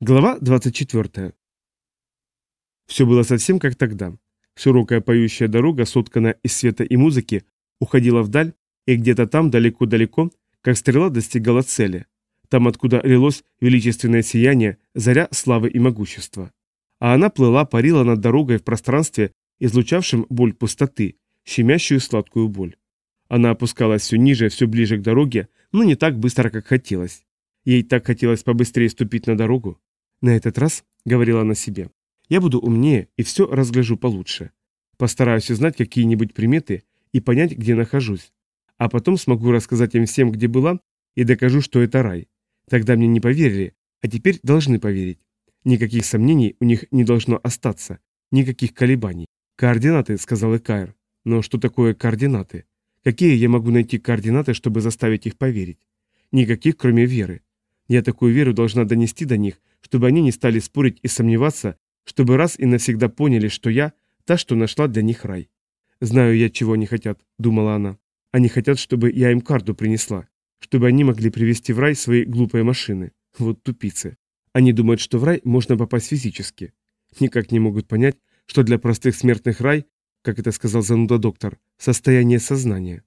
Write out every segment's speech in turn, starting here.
Глава 24. Все было совсем как тогда. Широкая поющая дорога, сотканная из света и музыки, уходила вдаль, и где-то там, далеко-далеко, как стрела достигала цели. Там, откуда лилось величественное сияние, заря славы и могущества. А она плыла, парила над дорогой в пространстве, излучавшем боль пустоты, щемящую сладкую боль. Она опускалась все ниже, все ближе к дороге, но не так быстро, как хотелось. Ей так хотелось побыстрее ступить на дорогу. На этот раз, говорила она себе, я буду умнее и все разгляжу получше. Постараюсь узнать какие-нибудь приметы и понять, где нахожусь. А потом смогу рассказать им всем, где была, и докажу, что это рай. Тогда мне не поверили, а теперь должны поверить. Никаких сомнений у них не должно остаться, никаких колебаний. «Координаты», — сказал Экаер. «Но что такое координаты? Какие я могу найти координаты, чтобы заставить их поверить? Никаких, кроме веры. Я такую веру должна донести до них, чтобы они не стали спорить и сомневаться, чтобы раз и навсегда поняли, что я – та, что нашла для них рай. «Знаю я, чего они хотят», – думала она. «Они хотят, чтобы я им карту принесла, чтобы они могли привести в рай свои глупые машины. Вот тупицы. Они думают, что в рай можно попасть физически. Никак не могут понять, что для простых смертных рай, как это сказал зануда доктор, состояние сознания.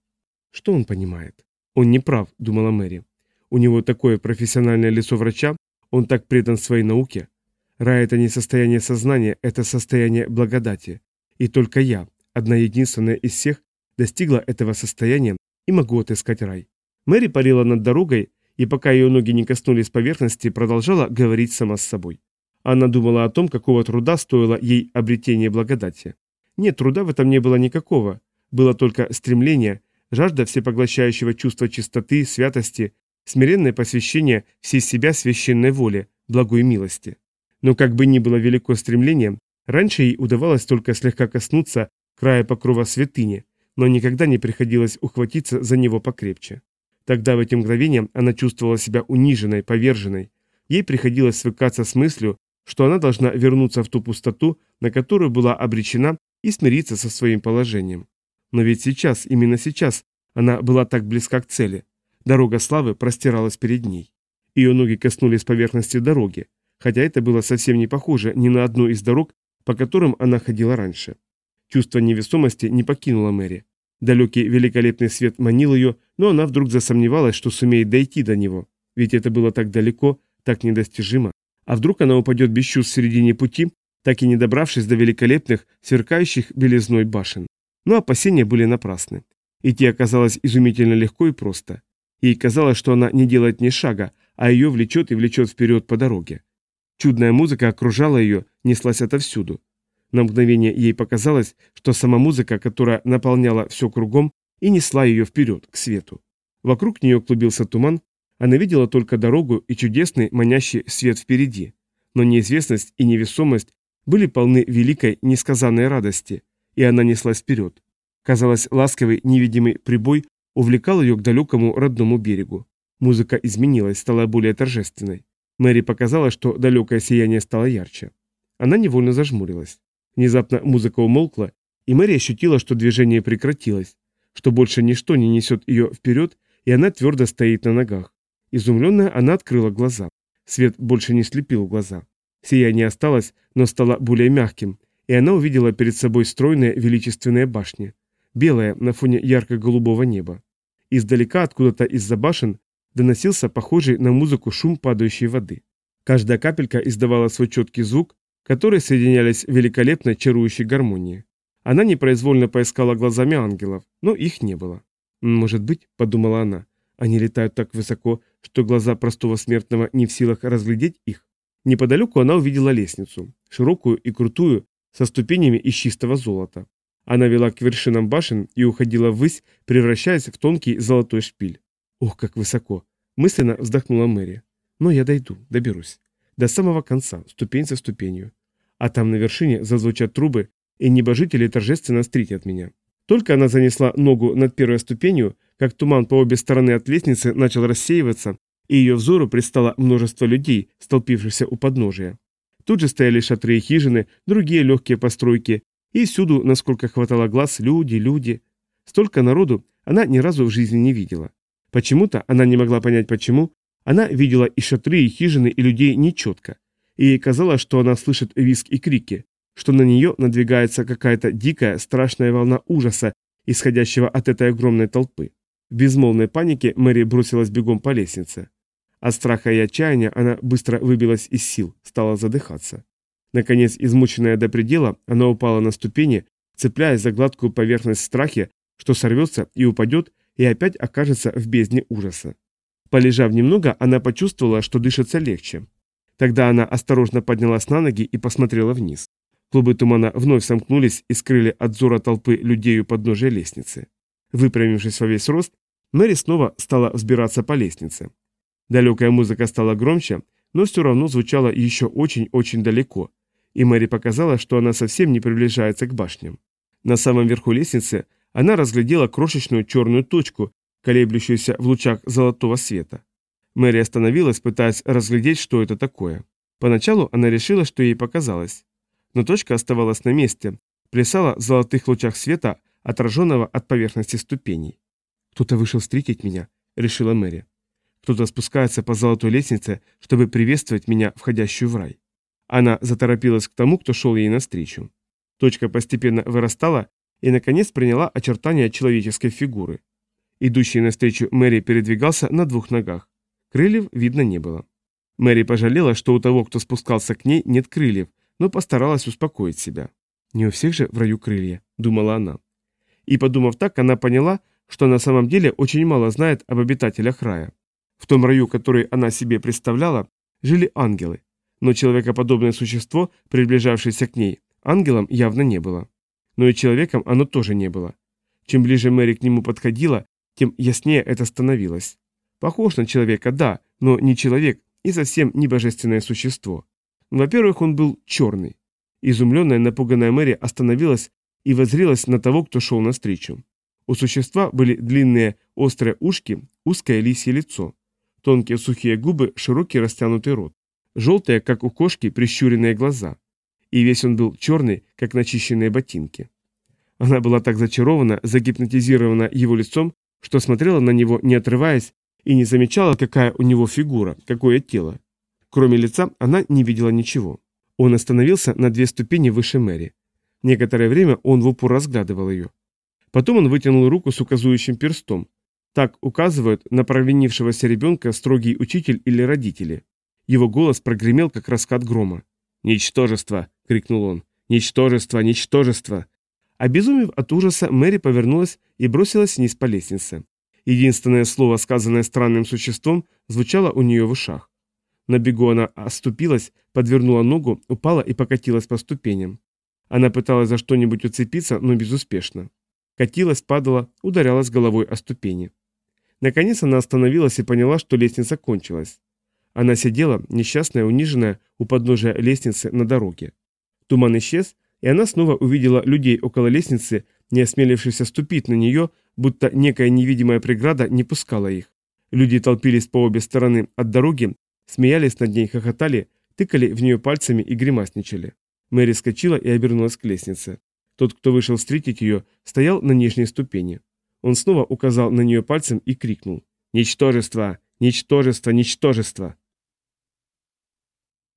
Что он понимает? Он не прав, думала Мэри. У него такое профессиональное лицо врача, он так предан своей науке. Рай – это не состояние сознания, это состояние благодати. И только я, одна единственная из всех, достигла этого состояния и могу отыскать рай. Мэри парила над дорогой, и пока ее ноги не коснулись поверхности, продолжала говорить сама с собой. Она думала о том, какого труда стоило ей обретение благодати. Нет, труда в этом не было никакого. Было только стремление, жажда всепоглощающего чувства чистоты, святости, смиренное посвящение всей себя священной воле, благой милости. Но как бы ни было велико стремление, раньше ей удавалось только слегка коснуться края покрова святыни, но никогда не приходилось ухватиться за него покрепче. Тогда в эти мгновения она чувствовала себя униженной, поверженной. Ей приходилось свыкаться с мыслью, что она должна вернуться в ту пустоту, на которую была обречена, и смириться со своим положением. Но ведь сейчас, именно сейчас, она была так близка к цели. Дорога славы простиралась перед ней. Ее ноги коснулись поверхности дороги, хотя это было совсем не похоже ни на одну из дорог, по которым она ходила раньше. Чувство невесомости не покинуло Мэри. Далекий великолепный свет манил ее, но она вдруг засомневалась, что сумеет дойти до него, ведь это было так далеко, так недостижимо. А вдруг она упадет без чувств в середине пути, так и не добравшись до великолепных, сверкающих белизной башен. Но опасения были напрасны. Идти оказалось изумительно легко и просто. Ей казалось, что она не делает ни шага, а ее влечет и влечет вперед по дороге. Чудная музыка окружала ее, неслась отовсюду. На мгновение ей показалось, что сама музыка, которая наполняла все кругом, и несла ее вперед, к свету. Вокруг нее клубился туман, она видела только дорогу и чудесный, манящий свет впереди. Но неизвестность и невесомость были полны великой, несказанной радости, и она неслась вперед. Казалось, ласковый, невидимый прибой увлекал ее к далекому родному берегу. Музыка изменилась, стала более торжественной. Мэри показала, что далекое сияние стало ярче. Она невольно зажмурилась. Внезапно музыка умолкла, и Мэри ощутила, что движение прекратилось, что больше ничто не несет ее вперед, и она твердо стоит на ногах. Изумленная, она открыла глаза. Свет больше не слепил глаза. Сияние осталось, но стало более мягким, и она увидела перед собой стройные величественные башни, белые на фоне ярко-голубого неба. Издалека, откуда-то из-за башен, доносился похожий на музыку шум падающей воды. Каждая капелька издавала свой четкий звук, который соединялись в великолепной чарующей гармонии. Она непроизвольно поискала глазами ангелов, но их не было. «Может быть», — подумала она, — «они летают так высоко, что глаза простого смертного не в силах разглядеть их». Неподалеку она увидела лестницу, широкую и крутую, со ступенями из чистого золота. Она вела к вершинам башен и уходила ввысь, превращаясь в тонкий золотой шпиль. Ох, как высоко! Мысленно вздохнула Мэри. Но я дойду, доберусь. До самого конца, ступень за ступенью. А там на вершине зазвучат трубы, и небожители торжественно встретят меня. Только она занесла ногу над первой ступенью, как туман по обе стороны от лестницы начал рассеиваться, и ее взору предстало множество людей, столпившихся у подножия. Тут же стояли шатры и хижины, другие легкие постройки, и всюду, насколько хватало глаз, люди, люди. Столько народу она ни разу в жизни не видела. Почему-то, она не могла понять почему, она видела и шатры, и хижины, и людей нечетко. и ей казалось, что она слышит визг и крики, что на нее надвигается какая-то дикая, страшная волна ужаса, исходящего от этой огромной толпы. В безмолвной панике Мэри бросилась бегом по лестнице. От страха и отчаяния она быстро выбилась из сил, стала задыхаться. Наконец, измученная до предела, она упала на ступени, цепляясь за гладкую поверхность в что сорвется и упадет, и опять окажется в бездне ужаса. Полежав немного, она почувствовала, что дышится легче. Тогда она осторожно поднялась на ноги и посмотрела вниз. Клубы тумана вновь сомкнулись и скрыли от зора толпы людей у подножия лестницы. Выпрямившись во весь рост, Мэри снова стала взбираться по лестнице. Далекая музыка стала громче, но все равно звучала еще очень-очень далеко, и Мэри показала, что она совсем не приближается к башням. На самом верху лестницы она разглядела крошечную черную точку, колеблющуюся в лучах золотого света. Мэри остановилась, пытаясь разглядеть, что это такое. Поначалу она решила, что ей показалось. Но точка оставалась на месте, плясала в золотых лучах света, отраженного от поверхности ступеней. «Кто-то вышел встретить меня», — решила Мэри. «Кто-то спускается по золотой лестнице, чтобы приветствовать меня, входящую в рай». Она заторопилась к тому, кто шел ей навстречу. Точка постепенно вырастала и, наконец, приняла очертания человеческой фигуры. Идущий навстречу Мэри передвигался на двух ногах. Крыльев видно не было. Мэри пожалела, что у того, кто спускался к ней, нет крыльев, но постаралась успокоить себя. «Не у всех же в раю крылья», — думала она. И, подумав так, она поняла, что на самом деле очень мало знает об обитателях рая. В том раю, который она себе представляла, жили ангелы, но человекоподобное существо, приближавшееся к ней, ангелом явно не было. Но и человеком оно тоже не было. Чем ближе Мэри к нему подходила, тем яснее это становилось. Похож на человека, да, но не человек и совсем не божественное существо. Во-первых, он был черный. Изумленная, напуганная Мэри остановилась и воззрелась на того, кто шел навстречу. У существа были длинные острые ушки, узкое лисье лицо, тонкие сухие губы, широкий растянутый рот, желтые, как у кошки, прищуренные глаза. И весь он был черный, как начищенные ботинки. Она была так зачарована, загипнотизирована его лицом, что смотрела на него, не отрываясь, и не замечала, какая у него фигура, какое тело. Кроме лица она не видела ничего. Он остановился на две ступени выше Мэри. Некоторое время он в упор разглядывал ее. Потом он вытянул руку с указующим перстом. Так указывают на провинившегося ребенка строгий учитель или родители. Его голос прогремел, как раскат грома. «Ничтожество!» — крикнул он. «Ничтожество! Ничтожество!» Обезумев от ужаса, Мэри повернулась и бросилась вниз по лестнице. Единственное слово, сказанное странным существом, звучало у нее в ушах. На бегу она оступилась, подвернула ногу, упала и покатилась по ступеням. Она пыталась за что-нибудь уцепиться, но безуспешно. Катилась, падала, ударялась головой о ступени. Наконец она остановилась и поняла, что лестница кончилась. Она сидела, несчастная, униженная, у подножия лестницы на дороге. Туман исчез, и она снова увидела людей около лестницы, не осмелившихся ступить на нее, будто некая невидимая преграда не пускала их. Люди толпились по обе стороны от дороги, смеялись над ней, хохотали, тыкали в нее пальцами и гримасничали. Мэри скочила и обернулась к лестнице. Тот, кто вышел встретить ее, стоял на нижней ступени. Он снова указал на нее пальцем и крикнул. «Ничтожество! Ничтожество! Ничтожество!»